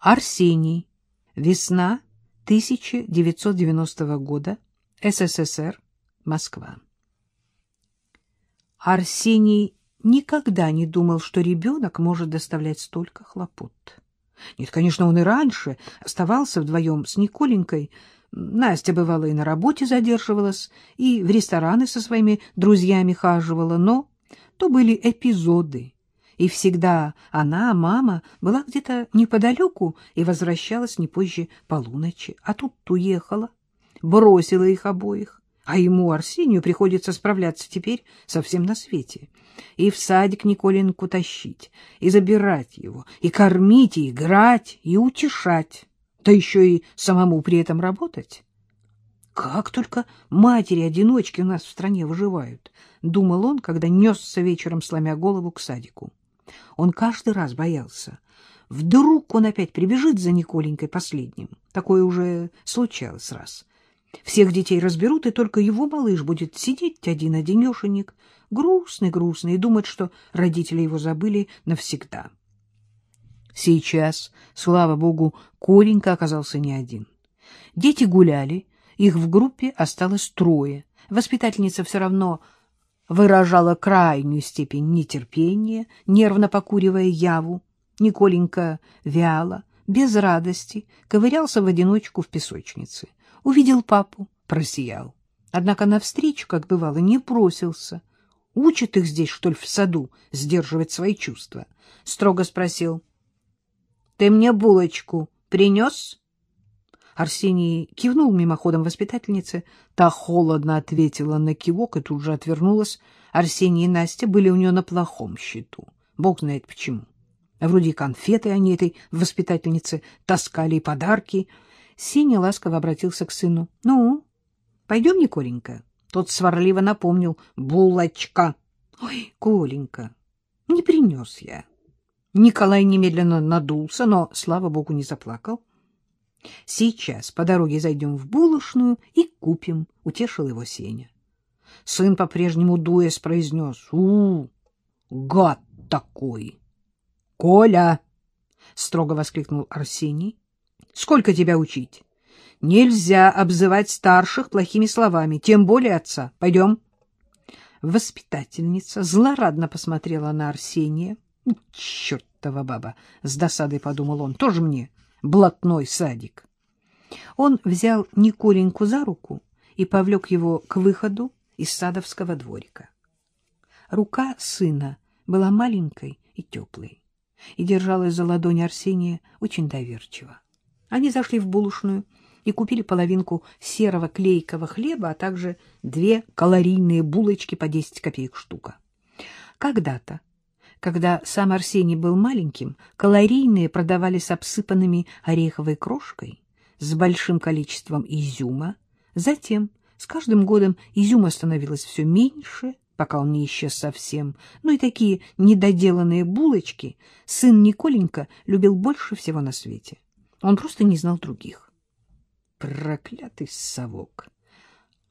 Арсений. Весна 1990 года. СССР. Москва. Арсений никогда не думал, что ребенок может доставлять столько хлопот. Нет, конечно, он и раньше оставался вдвоем с Николенькой. Настя, бывало, и на работе задерживалась, и в рестораны со своими друзьями хаживала, но то были эпизоды. И всегда она, мама, была где-то неподалеку и возвращалась не позже полуночи. А тут уехала, бросила их обоих. А ему, Арсению, приходится справляться теперь совсем на свете. И в садик Николенку тащить, и забирать его, и кормить, и играть, и утешать. Да еще и самому при этом работать. Как только матери-одиночки у нас в стране выживают, — думал он, когда несся вечером, сломя голову к садику. Он каждый раз боялся. Вдруг он опять прибежит за Николенькой последним. Такое уже случалось раз. Всех детей разберут, и только его малыш будет сидеть один-одинешенек, грустный-грустный, и думать, что родители его забыли навсегда. Сейчас, слава богу, Коленька оказался не один. Дети гуляли, их в группе осталось трое. Воспитательница все равно выражала крайнюю степень нетерпения, нервно покуривая яву. Николенька вяло, без радости, ковырялся в одиночку в песочнице. Увидел папу, просиял. Однако навстречу, как бывало, не просился. Учат их здесь, что ли, в саду сдерживать свои чувства? Строго спросил. — Ты мне булочку принес? Арсений кивнул мимоходом воспитательнице. Та холодно ответила на кивок и тут же отвернулась. Арсений и Настя были у нее на плохом счету. Бог знает почему. Вроде конфеты они этой воспитательнице таскали и подарки — Сеня ласково обратился к сыну. — Ну, пойдем, Николенька? Тот сварливо напомнил. — Булочка. — Ой, Коленька, не принес я. Николай немедленно надулся, но, слава богу, не заплакал. — Сейчас по дороге зайдем в булочную и купим, — утешил его Сеня. Сын по-прежнему дуясь произнес. — У, гад такой! — Коля! — строго воскликнул Арсений. Сколько тебя учить? Нельзя обзывать старших плохими словами, тем более отца. Пойдем. Воспитательница злорадно посмотрела на Арсения. Чертова баба! С досадой подумал он. Тоже мне блатной садик. Он взял Николеньку за руку и повлек его к выходу из садовского дворика. Рука сына была маленькой и теплой, и держалась за ладонь Арсения очень доверчиво. Они зашли в булочную и купили половинку серого клейкого хлеба, а также две калорийные булочки по 10 копеек штука. Когда-то, когда сам Арсений был маленьким, калорийные продавались обсыпанными ореховой крошкой с большим количеством изюма. Затем, с каждым годом, изюма становилось все меньше, пока он не исчез совсем. Ну и такие недоделанные булочки сын Николенька любил больше всего на свете. Он просто не знал других. Проклятый совок!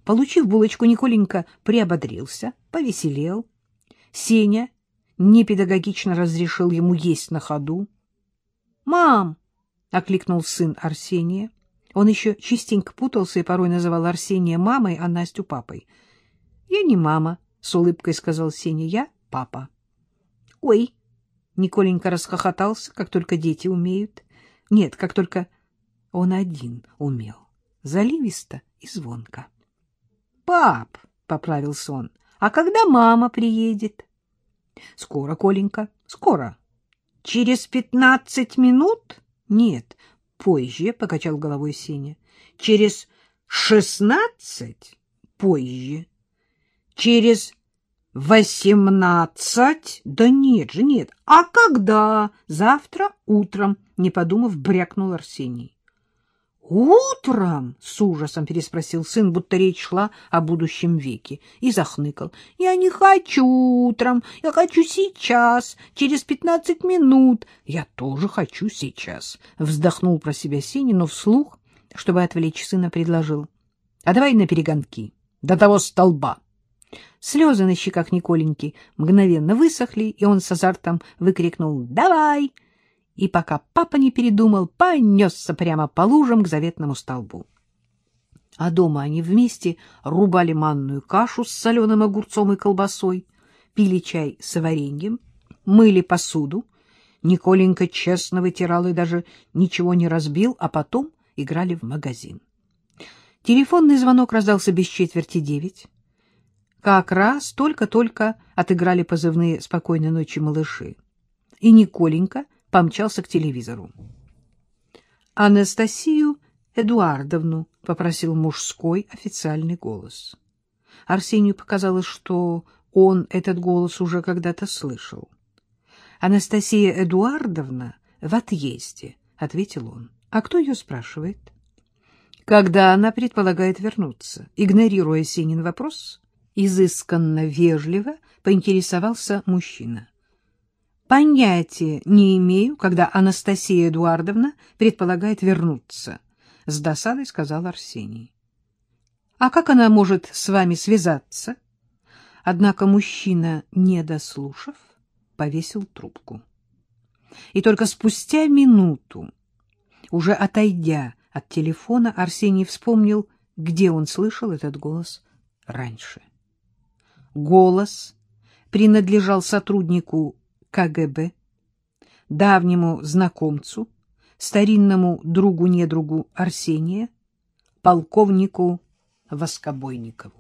Получив булочку, Николенька приободрился, повеселел. Сеня непедагогично разрешил ему есть на ходу. «Мам!» — окликнул сын Арсения. Он еще частенько путался и порой называл Арсения мамой, а Настю папой. «Я не мама», — с улыбкой сказал Сеня, — «я папа». «Ой!» — Николенька расхохотался, как только дети умеют. Нет, как только он один умел, заливисто и звонко. — Пап, — поправился он, — а когда мама приедет? — Скоро, Коленька, скоро. — Через пятнадцать минут? — Нет, позже, — покачал головой Сеня. — Через шестнадцать? — Позже. — Через Восемнадцать? Да нет же, нет. А когда? Завтра утром, не подумав, брякнул Арсений. Утром? С ужасом переспросил сын, будто речь шла о будущем веке, и захныкал. Я не хочу утром, я хочу сейчас, через пятнадцать минут. Я тоже хочу сейчас, вздохнул про себя Сеня, но вслух, чтобы отвлечь сына, предложил. А давай на перегонки, до того столба. Слезы на щеках Николеньки мгновенно высохли, и он с азартом выкрикнул «Давай!» И пока папа не передумал, понесся прямо по лужам к заветному столбу. А дома они вместе рубали манную кашу с соленым огурцом и колбасой, пили чай с вареньем, мыли посуду. Николенька честно вытирал и даже ничего не разбил, а потом играли в магазин. Телефонный звонок раздался без четверти девять. Как раз только-только отыграли позывные «Спокойной ночи, малыши». И Николенька помчался к телевизору. «Анастасию Эдуардовну», — попросил мужской официальный голос. Арсению показалось, что он этот голос уже когда-то слышал. «Анастасия Эдуардовна в отъезде», — ответил он. «А кто ее спрашивает?» «Когда она предполагает вернуться?» Игнорируя Синин вопрос, изысканно вежливо поинтересовался мужчина. «Понятия не имею, когда Анастасия Эдуардовна предполагает вернуться», — с досадой сказал Арсений. «А как она может с вами связаться?» Однако мужчина, не дослушав, повесил трубку. И только спустя минуту, уже отойдя от телефона, Арсений вспомнил, где он слышал этот голос раньше. Голос принадлежал сотруднику КГБ, давнему знакомцу, старинному другу-недругу Арсения, полковнику Воскобойникову.